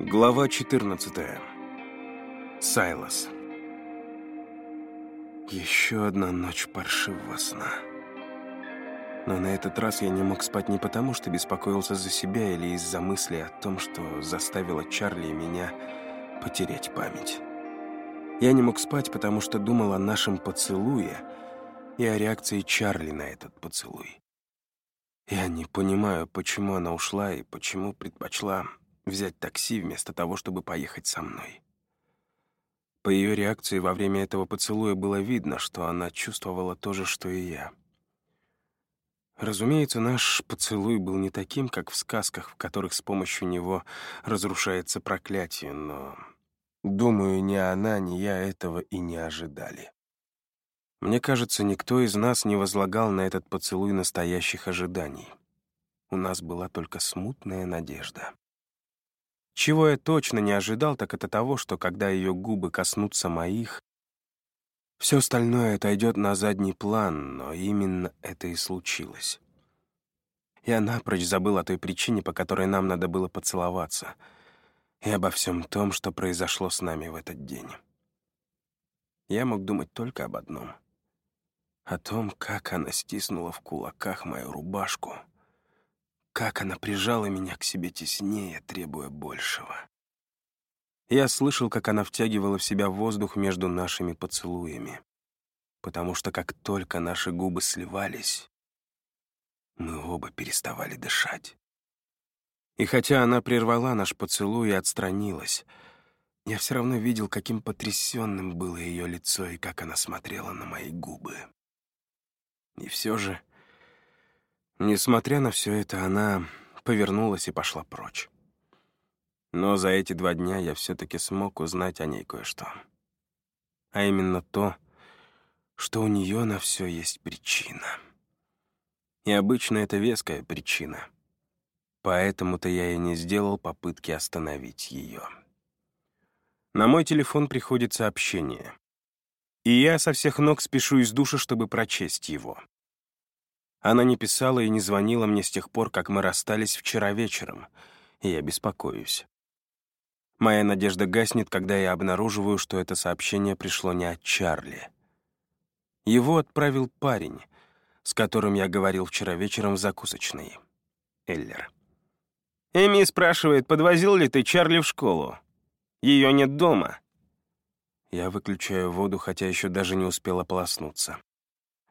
Глава 14. Сайлас. Еще одна ночь паршивого сна. Но на этот раз я не мог спать не потому, что беспокоился за себя или из-за мысли о том, что заставило Чарли и меня потерять память. Я не мог спать, потому что думал о нашем поцелуе и о реакции Чарли на этот поцелуй. Я не понимаю, почему она ушла и почему предпочла взять такси вместо того, чтобы поехать со мной. По ее реакции во время этого поцелуя было видно, что она чувствовала то же, что и я. Разумеется, наш поцелуй был не таким, как в сказках, в которых с помощью него разрушается проклятие, но, думаю, ни она, ни я этого и не ожидали. Мне кажется, никто из нас не возлагал на этот поцелуй настоящих ожиданий. У нас была только смутная надежда. Чего я точно не ожидал, так это того, что когда ее губы коснутся моих, все остальное отойдет на задний план, но именно это и случилось. Я напрочь забыл о той причине, по которой нам надо было поцеловаться, и обо всем том, что произошло с нами в этот день. Я мог думать только об одном — о том, как она стиснула в кулаках мою рубашку — как она прижала меня к себе теснее, требуя большего. Я слышал, как она втягивала в себя воздух между нашими поцелуями, потому что как только наши губы сливались, мы оба переставали дышать. И хотя она прервала наш поцелуй и отстранилась, я все равно видел, каким потрясенным было ее лицо и как она смотрела на мои губы. И все же Несмотря на все это, она повернулась и пошла прочь. Но за эти два дня я все-таки смог узнать о ней кое-что. А именно то, что у нее на все есть причина. И обычно это веская причина. Поэтому-то я и не сделал попытки остановить ее. На мой телефон приходит сообщение. И я со всех ног спешу из души, чтобы прочесть его. Она не писала и не звонила мне с тех пор, как мы расстались вчера вечером, и я беспокоюсь. Моя надежда гаснет, когда я обнаруживаю, что это сообщение пришло не от Чарли. Его отправил парень, с которым я говорил вчера вечером в закусочной. Эллер. Эми спрашивает, подвозил ли ты Чарли в школу. Ее нет дома. Я выключаю воду, хотя еще даже не успела полоснуться.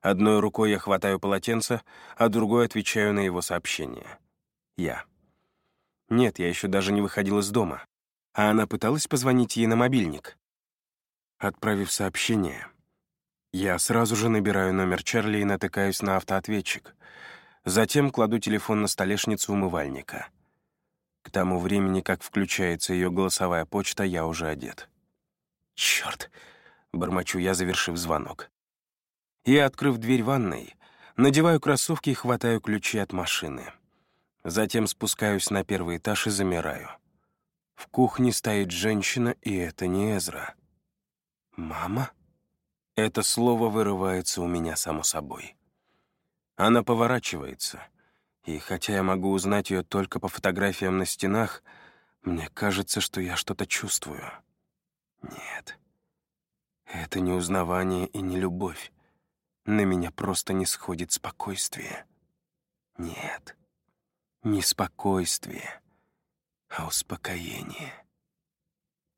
Одной рукой я хватаю полотенце, а другой отвечаю на его сообщение. Я. Нет, я еще даже не выходил из дома. А она пыталась позвонить ей на мобильник. Отправив сообщение, я сразу же набираю номер Чарли и натыкаюсь на автоответчик. Затем кладу телефон на столешницу умывальника. К тому времени, как включается ее голосовая почта, я уже одет. «Черт!» — бормочу я, завершив звонок. Я, открыв дверь ванной, надеваю кроссовки и хватаю ключи от машины. Затем спускаюсь на первый этаж и замираю. В кухне стоит женщина, и это не Эзра. «Мама?» Это слово вырывается у меня само собой. Она поворачивается, и хотя я могу узнать ее только по фотографиям на стенах, мне кажется, что я что-то чувствую. Нет, это не узнавание и не любовь. На меня просто не сходит спокойствие. Нет, не спокойствие, а успокоение.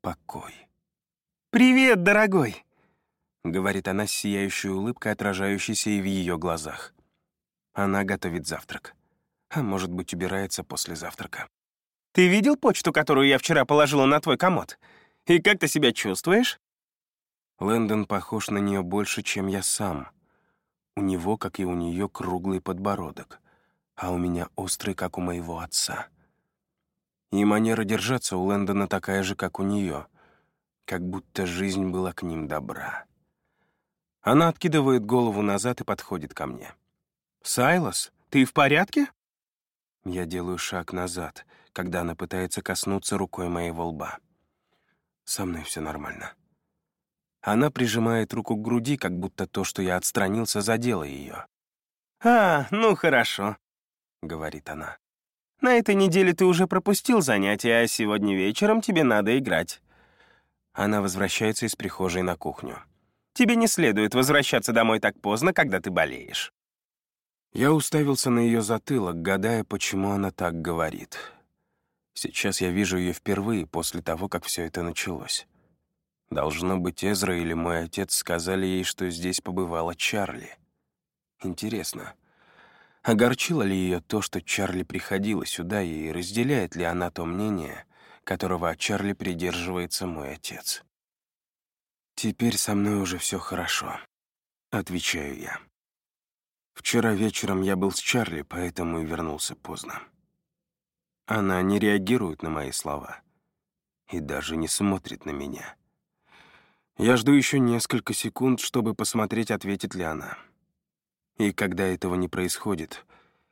Покой. «Привет, дорогой!» — говорит она с сияющей улыбкой, отражающейся и в ее глазах. Она готовит завтрак. А может быть, убирается после завтрака. «Ты видел почту, которую я вчера положила на твой комод? И как ты себя чувствуешь?» Лэндон похож на нее больше, чем я сам — у него, как и у нее, круглый подбородок, а у меня острый, как у моего отца. И манера держаться у Лэндона такая же, как у нее, как будто жизнь была к ним добра. Она откидывает голову назад и подходит ко мне. «Сайлос, ты в порядке?» Я делаю шаг назад, когда она пытается коснуться рукой моего лба. Со мной все нормально. Она прижимает руку к груди, как будто то, что я отстранился, задело ее. «А, ну хорошо», — говорит она. На этой неделе ты уже пропустил занятия, а сегодня вечером тебе надо играть». Она возвращается из прихожей на кухню. «Тебе не следует возвращаться домой так поздно, когда ты болеешь». Я уставился на ее затылок, гадая, почему она так говорит. Сейчас я вижу ее впервые после того, как все это началось. Должно быть, Эзра или мой отец сказали ей, что здесь побывала Чарли. Интересно, огорчило ли ее то, что Чарли приходила сюда, и разделяет ли она то мнение, которого от Чарли придерживается мой отец? «Теперь со мной уже все хорошо», — отвечаю я. Вчера вечером я был с Чарли, поэтому и вернулся поздно. Она не реагирует на мои слова и даже не смотрит на меня. Я жду еще несколько секунд, чтобы посмотреть, ответит ли она. И когда этого не происходит,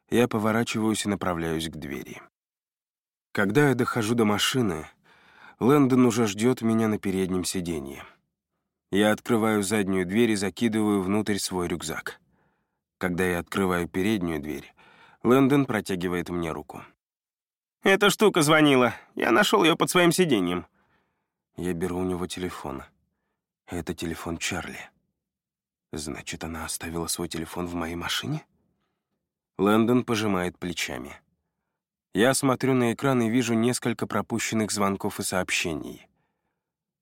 я поворачиваюсь и направляюсь к двери. Когда я дохожу до машины, Лэндон уже ждет меня на переднем сиденье. Я открываю заднюю дверь и закидываю внутрь свой рюкзак. Когда я открываю переднюю дверь, Лэндон протягивает мне руку. «Эта штука звонила. Я нашел ее под своим сиденьем». Я беру у него телефон. Это телефон Чарли. Значит, она оставила свой телефон в моей машине? Лэндон пожимает плечами. Я смотрю на экран и вижу несколько пропущенных звонков и сообщений.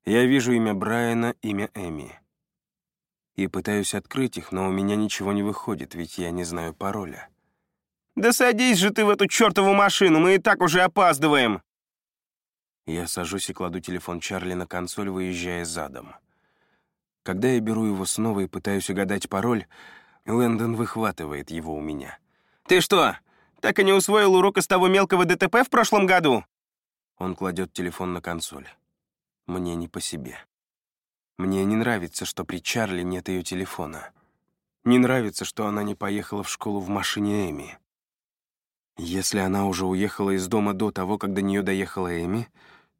Я вижу имя Брайана, имя Эми. И пытаюсь открыть их, но у меня ничего не выходит, ведь я не знаю пароля. «Да садись же ты в эту чертову машину, мы и так уже опаздываем!» Я сажусь и кладу телефон Чарли на консоль, выезжая задом. Когда я беру его снова и пытаюсь угадать пароль, Лэндон выхватывает его у меня. «Ты что, так и не усвоил урок из того мелкого ДТП в прошлом году?» Он кладет телефон на консоль. Мне не по себе. Мне не нравится, что при Чарли нет ее телефона. Не нравится, что она не поехала в школу в машине Эми. Если она уже уехала из дома до того, как до нее доехала Эми,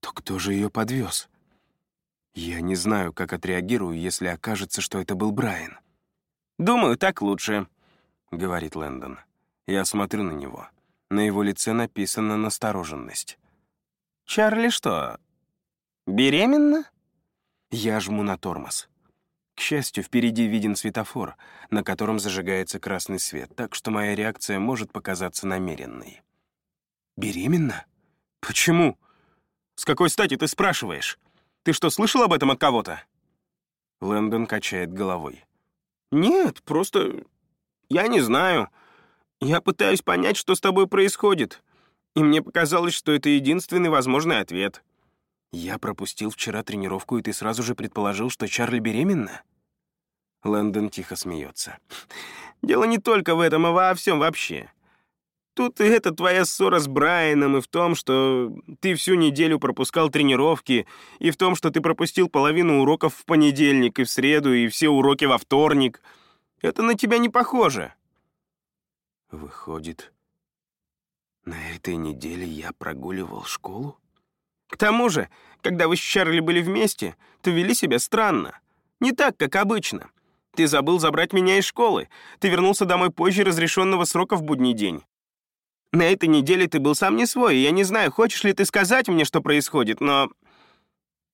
то кто же ее подвез? Я не знаю, как отреагирую, если окажется, что это был Брайан. «Думаю, так лучше», — говорит Лэндон. Я смотрю на него. На его лице написана настороженность. «Чарли что, беременна?» Я жму на тормоз. К счастью, впереди виден светофор, на котором зажигается красный свет, так что моя реакция может показаться намеренной. «Беременна? Почему? С какой стати ты спрашиваешь? Ты что, слышал об этом от кого-то?» Лэндон качает головой. «Нет, просто... Я не знаю. Я пытаюсь понять, что с тобой происходит, и мне показалось, что это единственный возможный ответ». «Я пропустил вчера тренировку, и ты сразу же предположил, что Чарли беременна?» Лэндон тихо смеется. «Дело не только в этом, а во всем вообще. Тут и это твоя ссора с Брайаном, и в том, что ты всю неделю пропускал тренировки, и в том, что ты пропустил половину уроков в понедельник и в среду, и все уроки во вторник. Это на тебя не похоже». «Выходит, на этой неделе я прогуливал школу?» К тому же, когда вы с Чарли были вместе, то вели себя странно. Не так, как обычно. Ты забыл забрать меня из школы. Ты вернулся домой позже разрешенного срока в будний день. На этой неделе ты был сам не свой, и я не знаю, хочешь ли ты сказать мне, что происходит, но...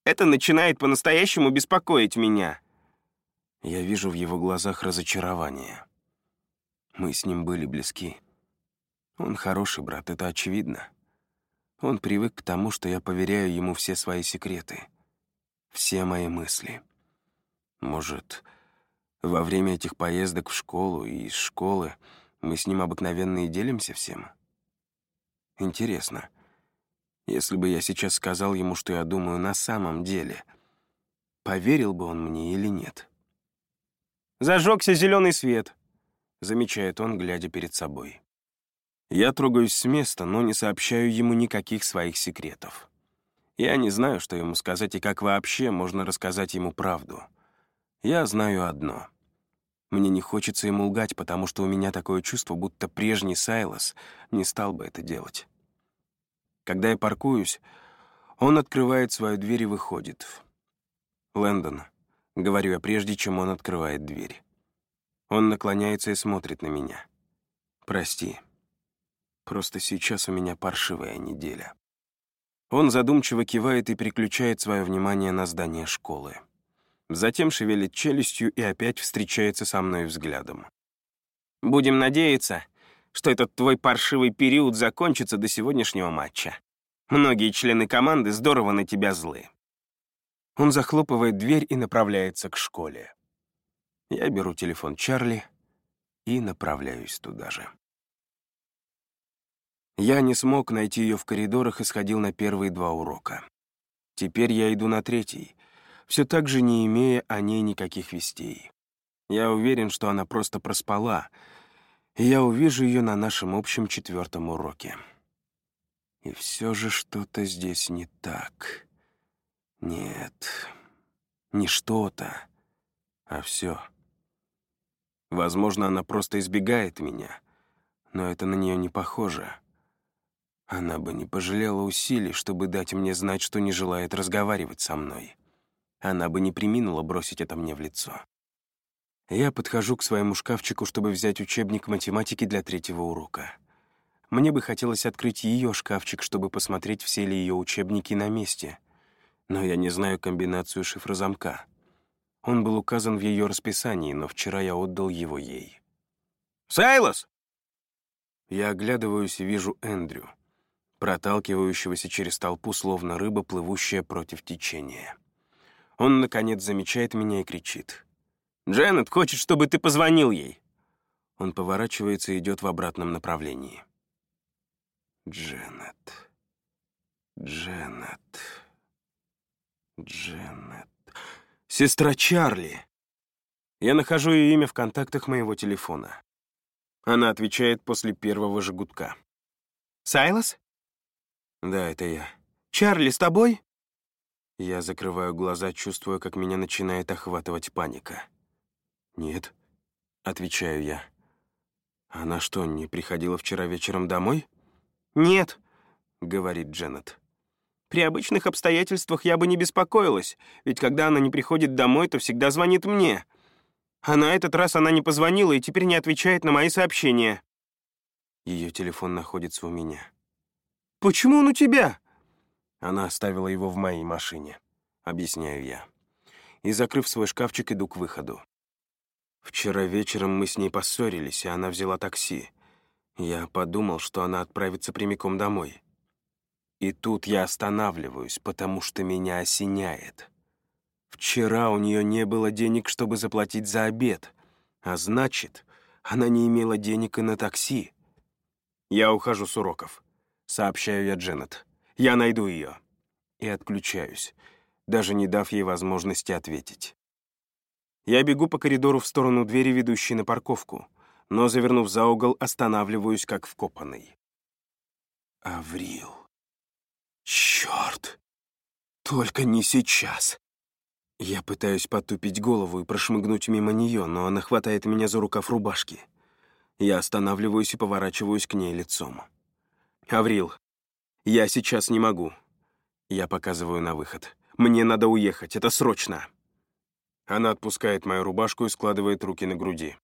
Это начинает по-настоящему беспокоить меня. Я вижу в его глазах разочарование. Мы с ним были близки. Он хороший брат, это очевидно. Он привык к тому, что я поверяю ему все свои секреты, все мои мысли. Может, во время этих поездок в школу и из школы мы с ним обыкновенно и делимся всем? Интересно, если бы я сейчас сказал ему, что я думаю на самом деле, поверил бы он мне или нет? «Зажегся зеленый свет», — замечает он, глядя перед собой. Я трогаюсь с места, но не сообщаю ему никаких своих секретов. Я не знаю, что ему сказать и как вообще можно рассказать ему правду. Я знаю одно. Мне не хочется ему лгать, потому что у меня такое чувство, будто прежний Сайлос не стал бы это делать. Когда я паркуюсь, он открывает свою дверь и выходит. «Лэндон», — говорю я прежде, чем он открывает дверь. Он наклоняется и смотрит на меня. «Прости, Просто сейчас у меня паршивая неделя. Он задумчиво кивает и переключает свое внимание на здание школы. Затем шевелит челюстью и опять встречается со мной взглядом. «Будем надеяться, что этот твой паршивый период закончится до сегодняшнего матча. Многие члены команды здорово на тебя злы». Он захлопывает дверь и направляется к школе. Я беру телефон Чарли и направляюсь туда же. Я не смог найти ее в коридорах и сходил на первые два урока. Теперь я иду на третий, все так же не имея о ней никаких вестей. Я уверен, что она просто проспала, и я увижу ее на нашем общем четвертом уроке. И все же что-то здесь не так. Нет, не что-то, а все. Возможно, она просто избегает меня, но это на нее не похоже. Она бы не пожалела усилий, чтобы дать мне знать, что не желает разговаривать со мной. Она бы не приминула бросить это мне в лицо. Я подхожу к своему шкафчику, чтобы взять учебник математики для третьего урока. Мне бы хотелось открыть ее шкафчик, чтобы посмотреть, все ли ее учебники на месте. Но я не знаю комбинацию шифра замка. Он был указан в ее расписании, но вчера я отдал его ей. «Сайлос!» Я оглядываюсь и вижу Эндрю проталкивающегося через толпу, словно рыба, плывущая против течения. Он, наконец, замечает меня и кричит. «Дженнет хочет, чтобы ты позвонил ей!» Он поворачивается и идет в обратном направлении. Дженнет. Дженнет. Дженнет. Сестра Чарли. Я нахожу ее имя в контактах моего телефона. Она отвечает после первого же гудка. «Сайлос?» «Да, это я». «Чарли с тобой?» Я закрываю глаза, чувствуя, как меня начинает охватывать паника. «Нет», — отвечаю я. «Она что, не приходила вчера вечером домой?» «Нет», — говорит Дженнет. «При обычных обстоятельствах я бы не беспокоилась, ведь когда она не приходит домой, то всегда звонит мне. А на этот раз она не позвонила и теперь не отвечает на мои сообщения». Ее телефон находится у меня. «Почему он у тебя?» Она оставила его в моей машине, объясняю я. И, закрыв свой шкафчик, иду к выходу. Вчера вечером мы с ней поссорились, и она взяла такси. Я подумал, что она отправится прямиком домой. И тут я останавливаюсь, потому что меня осеняет. Вчера у нее не было денег, чтобы заплатить за обед, а значит, она не имела денег и на такси. Я ухожу с уроков. Сообщаю я Дженнет. «Я найду ее». И отключаюсь, даже не дав ей возможности ответить. Я бегу по коридору в сторону двери, ведущей на парковку, но, завернув за угол, останавливаюсь как вкопанный. Аврил. Черт! Только не сейчас. Я пытаюсь потупить голову и прошмыгнуть мимо нее, но она хватает меня за рукав рубашки. Я останавливаюсь и поворачиваюсь к ней лицом. «Аврил, я сейчас не могу». Я показываю на выход. «Мне надо уехать, это срочно». Она отпускает мою рубашку и складывает руки на груди.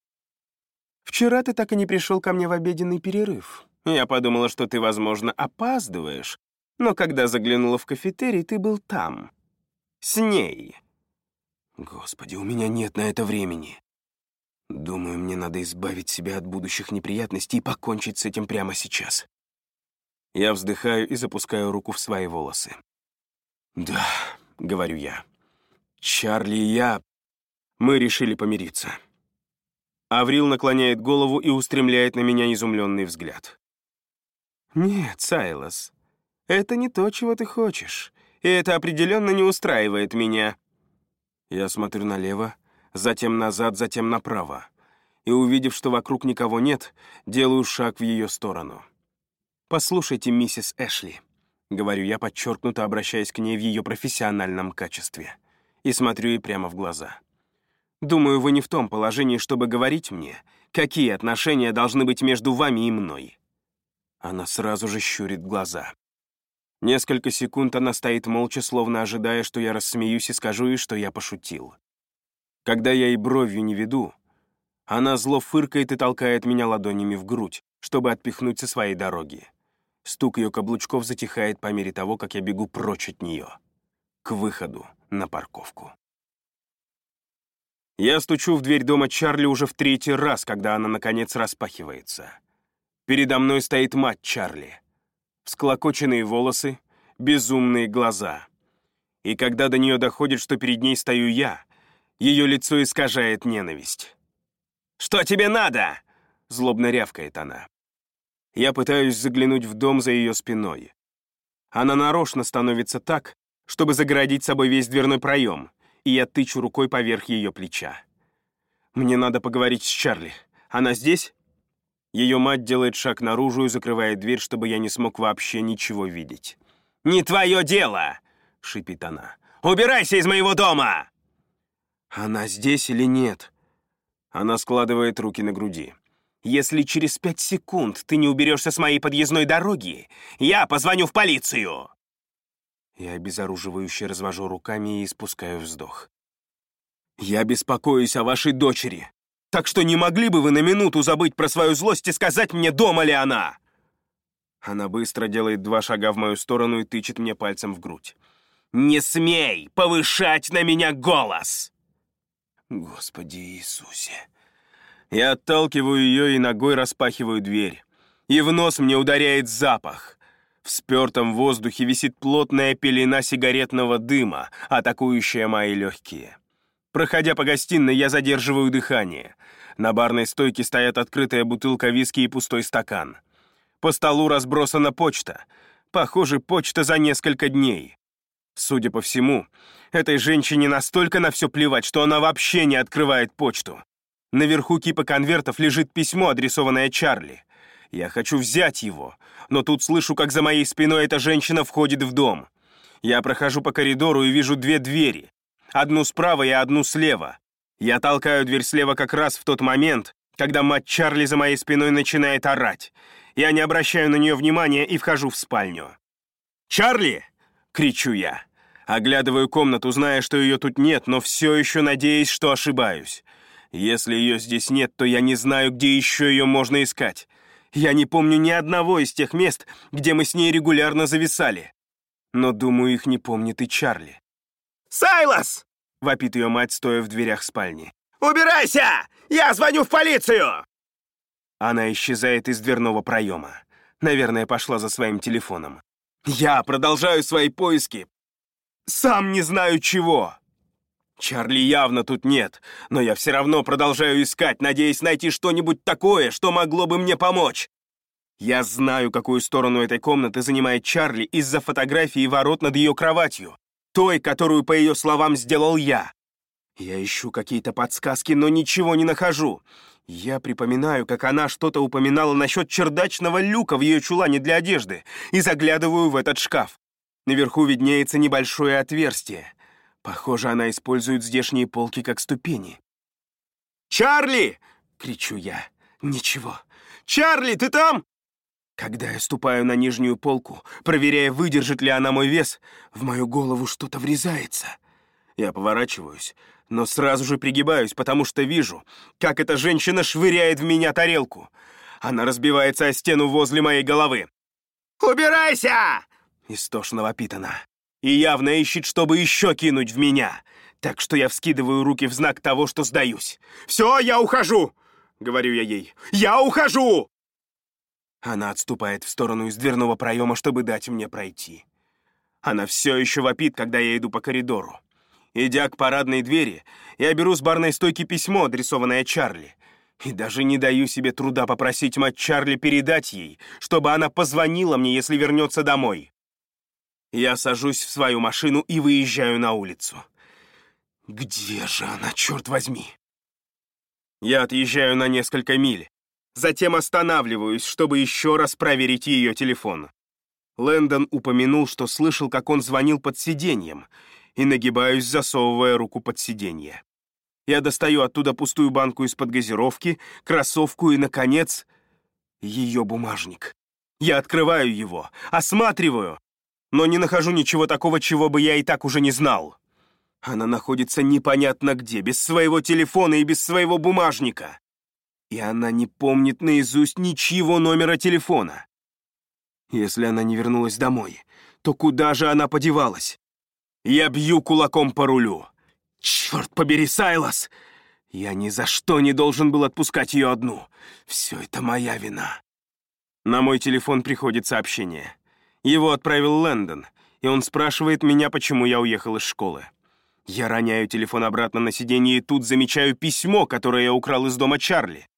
«Вчера ты так и не пришел ко мне в обеденный перерыв. Я подумала, что ты, возможно, опаздываешь, но когда заглянула в кафетерий, ты был там. С ней». «Господи, у меня нет на это времени. Думаю, мне надо избавить себя от будущих неприятностей и покончить с этим прямо сейчас». Я вздыхаю и запускаю руку в свои волосы. «Да», — говорю я, — «Чарли и я, мы решили помириться». Аврил наклоняет голову и устремляет на меня изумленный взгляд. «Нет, Сайлос, это не то, чего ты хочешь, и это определенно не устраивает меня». Я смотрю налево, затем назад, затем направо, и, увидев, что вокруг никого нет, делаю шаг в ее сторону. «Послушайте, миссис Эшли», — говорю я, подчеркнуто обращаясь к ней в ее профессиональном качестве, и смотрю ей прямо в глаза. «Думаю, вы не в том положении, чтобы говорить мне, какие отношения должны быть между вами и мной». Она сразу же щурит глаза. Несколько секунд она стоит молча, словно ожидая, что я рассмеюсь и скажу ей, что я пошутил. Когда я и бровью не веду, она зло фыркает и толкает меня ладонями в грудь, чтобы отпихнуть со своей дороги. Стук ее каблучков затихает по мере того, как я бегу прочь от нее, к выходу на парковку. Я стучу в дверь дома Чарли уже в третий раз, когда она, наконец, распахивается. Передо мной стоит мать Чарли. Всклокоченные волосы, безумные глаза. И когда до нее доходит, что перед ней стою я, ее лицо искажает ненависть. «Что тебе надо?» — злобно рявкает она. Я пытаюсь заглянуть в дом за ее спиной. Она нарочно становится так, чтобы загородить собой весь дверной проем, и я тычу рукой поверх ее плеча. «Мне надо поговорить с Чарли. Она здесь?» Ее мать делает шаг наружу и закрывает дверь, чтобы я не смог вообще ничего видеть. «Не твое дело!» — шипит она. «Убирайся из моего дома!» «Она здесь или нет?» Она складывает руки на груди. Если через пять секунд ты не уберешься с моей подъездной дороги, я позвоню в полицию!» Я обезоруживающе развожу руками и испускаю вздох. «Я беспокоюсь о вашей дочери, так что не могли бы вы на минуту забыть про свою злость и сказать мне, дома ли она?» Она быстро делает два шага в мою сторону и тычет мне пальцем в грудь. «Не смей повышать на меня голос!» Господи Иисусе! Я отталкиваю ее и ногой распахиваю дверь. И в нос мне ударяет запах. В спертом воздухе висит плотная пелена сигаретного дыма, атакующая мои легкие. Проходя по гостиной, я задерживаю дыхание. На барной стойке стоят открытая бутылка виски и пустой стакан. По столу разбросана почта. Похоже, почта за несколько дней. Судя по всему, этой женщине настолько на все плевать, что она вообще не открывает почту. Наверху кипа конвертов лежит письмо, адресованное Чарли. Я хочу взять его, но тут слышу, как за моей спиной эта женщина входит в дом. Я прохожу по коридору и вижу две двери. Одну справа и одну слева. Я толкаю дверь слева как раз в тот момент, когда мать Чарли за моей спиной начинает орать. Я не обращаю на нее внимания и вхожу в спальню. «Чарли!» — кричу я. Оглядываю комнату, зная, что ее тут нет, но все еще надеясь, что ошибаюсь. Если ее здесь нет, то я не знаю, где еще ее можно искать. Я не помню ни одного из тех мест, где мы с ней регулярно зависали. Но, думаю, их не помнит и Чарли. «Сайлас!» — вопит ее мать, стоя в дверях спальни. «Убирайся! Я звоню в полицию!» Она исчезает из дверного проема. Наверное, пошла за своим телефоном. Я продолжаю свои поиски. Сам не знаю чего. Чарли явно тут нет, но я все равно продолжаю искать, надеясь найти что-нибудь такое, что могло бы мне помочь. Я знаю, какую сторону этой комнаты занимает Чарли из-за фотографии ворот над ее кроватью, той, которую, по ее словам, сделал я. Я ищу какие-то подсказки, но ничего не нахожу. Я припоминаю, как она что-то упоминала насчет чердачного люка в ее чулане для одежды, и заглядываю в этот шкаф. Наверху виднеется небольшое отверстие. Похоже, она использует здешние полки как ступени. «Чарли!» — кричу я. «Ничего. Чарли, ты там?» Когда я ступаю на нижнюю полку, проверяя, выдержит ли она мой вес, в мою голову что-то врезается. Я поворачиваюсь, но сразу же пригибаюсь, потому что вижу, как эта женщина швыряет в меня тарелку. Она разбивается о стену возле моей головы. «Убирайся!» — истошно вопит она и явно ищет, чтобы еще кинуть в меня. Так что я вскидываю руки в знак того, что сдаюсь. «Все, я ухожу!» — говорю я ей. «Я ухожу!» Она отступает в сторону из дверного проема, чтобы дать мне пройти. Она все еще вопит, когда я иду по коридору. Идя к парадной двери, я беру с барной стойки письмо, адресованное Чарли. И даже не даю себе труда попросить мать Чарли передать ей, чтобы она позвонила мне, если вернется домой. Я сажусь в свою машину и выезжаю на улицу. Где же она, черт возьми? Я отъезжаю на несколько миль. Затем останавливаюсь, чтобы еще раз проверить ее телефон. Лэндон упомянул, что слышал, как он звонил под сиденьем, и нагибаюсь, засовывая руку под сиденье. Я достаю оттуда пустую банку из-под газировки, кроссовку и, наконец, ее бумажник. Я открываю его, осматриваю, но не нахожу ничего такого, чего бы я и так уже не знал. Она находится непонятно где, без своего телефона и без своего бумажника. И она не помнит наизусть ничьего номера телефона. Если она не вернулась домой, то куда же она подевалась? Я бью кулаком по рулю. Черт побери, Сайлас! Я ни за что не должен был отпускать ее одну. Все это моя вина. На мой телефон приходит сообщение. Его отправил Лэндон, и он спрашивает меня, почему я уехал из школы. Я роняю телефон обратно на сиденье и тут замечаю письмо, которое я украл из дома Чарли.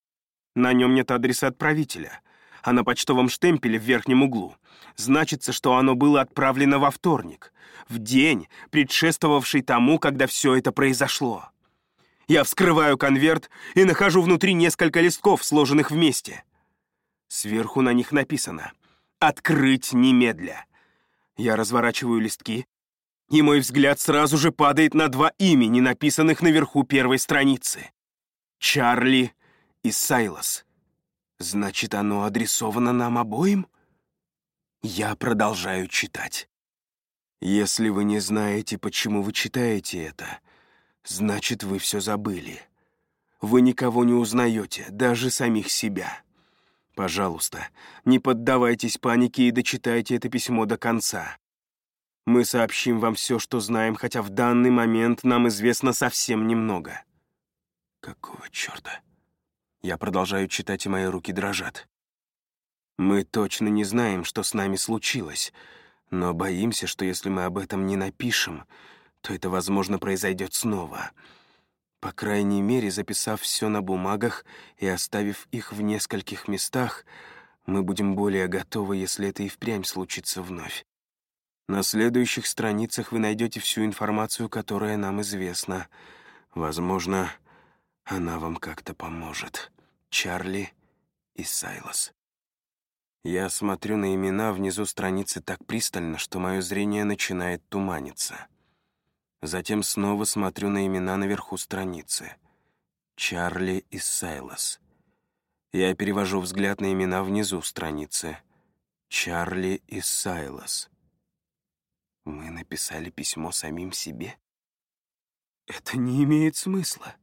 На нем нет адреса отправителя, а на почтовом штемпеле в верхнем углу значится, что оно было отправлено во вторник, в день, предшествовавший тому, когда все это произошло. Я вскрываю конверт и нахожу внутри несколько листков, сложенных вместе. Сверху на них написано «Открыть немедля». Я разворачиваю листки, и мой взгляд сразу же падает на два имени, написанных наверху первой страницы. Чарли и Сайлас. Значит, оно адресовано нам обоим? Я продолжаю читать. Если вы не знаете, почему вы читаете это, значит, вы все забыли. Вы никого не узнаете, даже самих себя. Пожалуйста, не поддавайтесь панике и дочитайте это письмо до конца. Мы сообщим вам все, что знаем, хотя в данный момент нам известно совсем немного. Какого черта? Я продолжаю читать, и мои руки дрожат. Мы точно не знаем, что с нами случилось, но боимся, что если мы об этом не напишем, то это, возможно, произойдет снова. По крайней мере, записав все на бумагах и оставив их в нескольких местах, мы будем более готовы, если это и впрямь случится вновь. На следующих страницах вы найдете всю информацию, которая нам известна. Возможно, она вам как-то поможет. Чарли и Сайлас. Я смотрю на имена внизу страницы так пристально, что мое зрение начинает туманиться. Затем снова смотрю на имена наверху страницы. Чарли и Сайлас. Я перевожу взгляд на имена внизу страницы. Чарли и Сайлас. Мы написали письмо самим себе? Это не имеет смысла.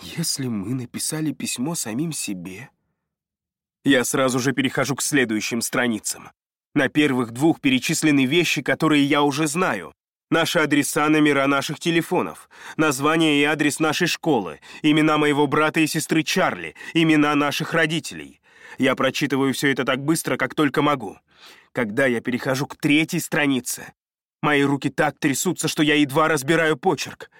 Если мы написали письмо самим себе... Я сразу же перехожу к следующим страницам. На первых двух перечислены вещи, которые я уже знаю. Наши адреса, номера наших телефонов, название и адрес нашей школы, имена моего брата и сестры Чарли, имена наших родителей. Я прочитываю все это так быстро, как только могу. Когда я перехожу к третьей странице, мои руки так трясутся, что я едва разбираю почерк.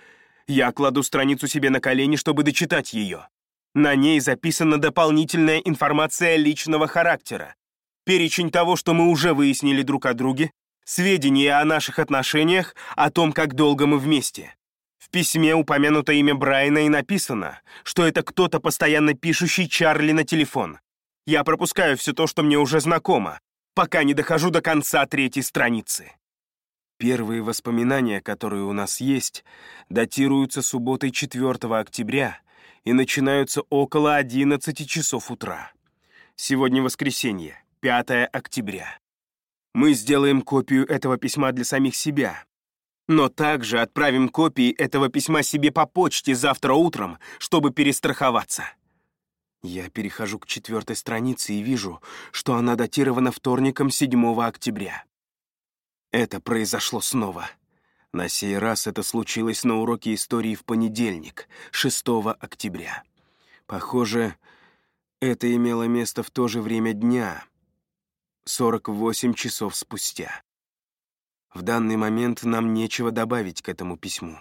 Я кладу страницу себе на колени, чтобы дочитать ее. На ней записана дополнительная информация личного характера. Перечень того, что мы уже выяснили друг о друге, сведения о наших отношениях, о том, как долго мы вместе. В письме упомянуто имя Брайана и написано, что это кто-то, постоянно пишущий Чарли на телефон. Я пропускаю все то, что мне уже знакомо, пока не дохожу до конца третьей страницы. Первые воспоминания, которые у нас есть, датируются субботой 4 октября и начинаются около 11 часов утра. Сегодня воскресенье, 5 октября. Мы сделаем копию этого письма для самих себя, но также отправим копии этого письма себе по почте завтра утром, чтобы перестраховаться. Я перехожу к четвертой странице и вижу, что она датирована вторником 7 октября. Это произошло снова. На сей раз это случилось на уроке истории в понедельник, 6 октября. Похоже, это имело место в то же время дня, 48 часов спустя. В данный момент нам нечего добавить к этому письму.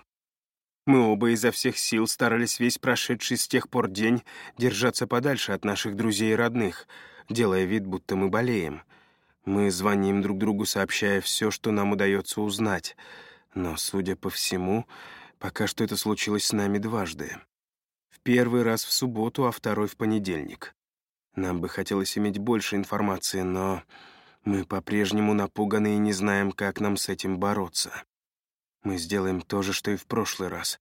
Мы оба изо всех сил старались весь прошедший с тех пор день держаться подальше от наших друзей и родных, делая вид, будто мы болеем — мы звоним друг другу, сообщая все, что нам удается узнать. Но, судя по всему, пока что это случилось с нами дважды. В первый раз в субботу, а второй в понедельник. Нам бы хотелось иметь больше информации, но мы по-прежнему напуганы и не знаем, как нам с этим бороться. Мы сделаем то же, что и в прошлый раз,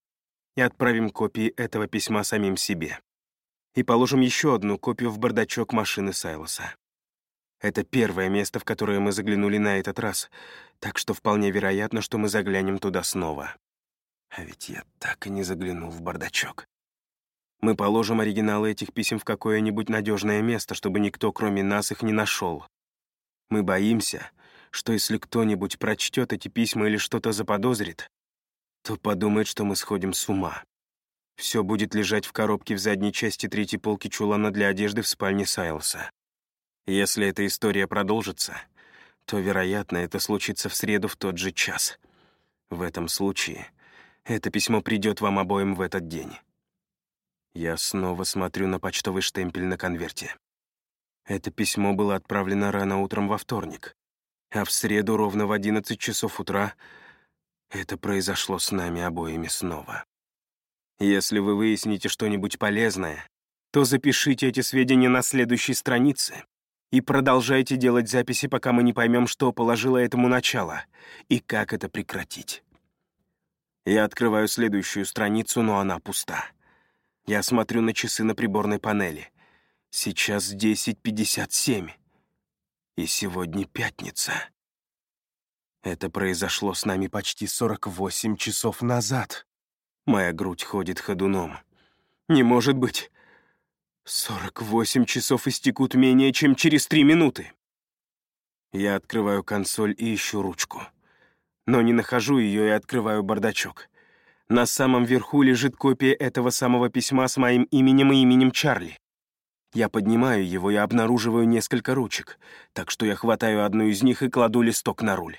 и отправим копии этого письма самим себе. И положим еще одну копию в бардачок машины Сайлоса. Это первое место, в которое мы заглянули на этот раз, так что вполне вероятно, что мы заглянем туда снова. А ведь я так и не заглянул в бардачок. Мы положим оригиналы этих писем в какое-нибудь надежное место, чтобы никто, кроме нас, их не нашел. Мы боимся, что если кто-нибудь прочтет эти письма или что-то заподозрит, то подумает, что мы сходим с ума. Все будет лежать в коробке в задней части третьей полки чулана для одежды в спальне Сайлса. Если эта история продолжится, то, вероятно, это случится в среду в тот же час. В этом случае это письмо придет вам обоим в этот день. Я снова смотрю на почтовый штемпель на конверте. Это письмо было отправлено рано утром во вторник, а в среду ровно в 11 часов утра это произошло с нами обоими снова. Если вы выясните что-нибудь полезное, то запишите эти сведения на следующей странице и продолжайте делать записи, пока мы не поймем, что положило этому начало и как это прекратить. Я открываю следующую страницу, но она пуста. Я смотрю на часы на приборной панели. Сейчас 10.57. И сегодня пятница. Это произошло с нами почти 48 часов назад. Моя грудь ходит ходуном. Не может быть. 48 часов истекут менее чем через три минуты. Я открываю консоль и ищу ручку. Но не нахожу ее и открываю бардачок. На самом верху лежит копия этого самого письма с моим именем и именем Чарли. Я поднимаю его и обнаруживаю несколько ручек, так что я хватаю одну из них и кладу листок на руль.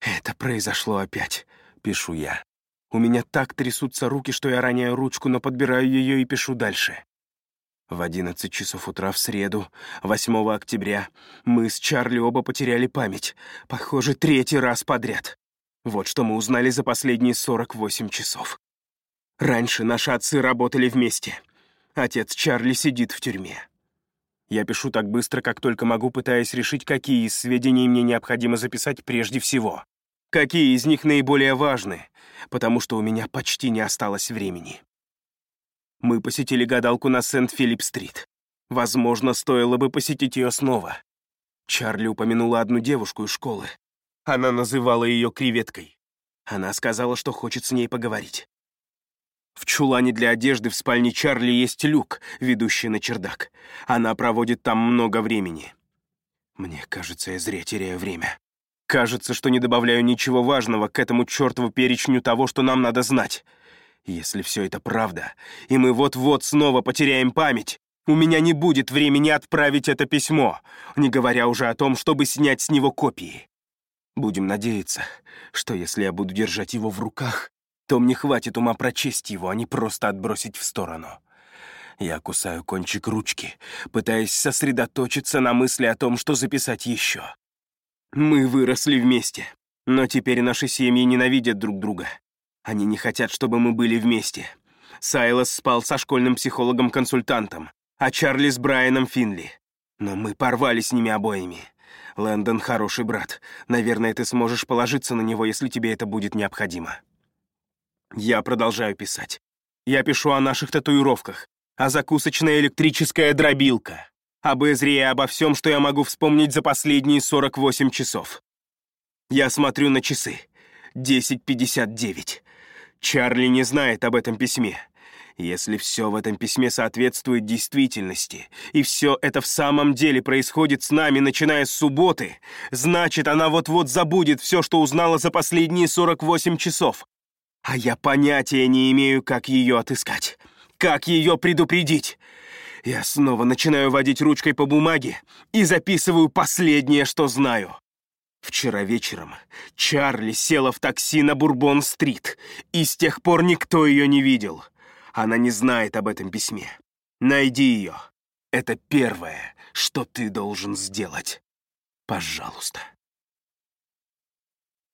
«Это произошло опять», — пишу я. У меня так трясутся руки, что я роняю ручку, но подбираю ее и пишу дальше. В 11 часов утра в среду, 8 октября, мы с Чарли оба потеряли память. Похоже, третий раз подряд. Вот что мы узнали за последние 48 часов. Раньше наши отцы работали вместе. Отец Чарли сидит в тюрьме. Я пишу так быстро, как только могу, пытаясь решить, какие из сведений мне необходимо записать прежде всего. Какие из них наиболее важны, потому что у меня почти не осталось времени. Мы посетили гадалку на Сент-Филипп-стрит. Возможно, стоило бы посетить ее снова. Чарли упомянула одну девушку из школы. Она называла ее креветкой. Она сказала, что хочет с ней поговорить. В чулане для одежды в спальне Чарли есть люк, ведущий на чердак. Она проводит там много времени. Мне кажется, я зря теряю время. Кажется, что не добавляю ничего важного к этому чертову перечню того, что нам надо знать. Если все это правда, и мы вот-вот снова потеряем память, у меня не будет времени отправить это письмо, не говоря уже о том, чтобы снять с него копии. Будем надеяться, что если я буду держать его в руках, то мне хватит ума прочесть его, а не просто отбросить в сторону. Я кусаю кончик ручки, пытаясь сосредоточиться на мысли о том, что записать еще. Мы выросли вместе, но теперь наши семьи ненавидят друг друга. Они не хотят, чтобы мы были вместе. Сайлос спал со школьным психологом-консультантом, а Чарли с Брайаном Финли. Но мы порвали с ними обоими. Лэндон хороший брат. Наверное, ты сможешь положиться на него, если тебе это будет необходимо. Я продолжаю писать. Я пишу о наших татуировках, о закусочная электрическая дробилка, об Эзре и обо всем, что я могу вспомнить за последние 48 часов. Я смотрю на часы. 10.59. Чарли не знает об этом письме. Если все в этом письме соответствует действительности, и все это в самом деле происходит с нами, начиная с субботы, значит, она вот-вот забудет все, что узнала за последние 48 часов. А я понятия не имею, как ее отыскать, как ее предупредить. Я снова начинаю водить ручкой по бумаге и записываю последнее, что знаю. Вчера вечером Чарли села в такси на Бурбон-стрит, и с тех пор никто ее не видел. Она не знает об этом письме. Найди ее. Это первое, что ты должен сделать. Пожалуйста.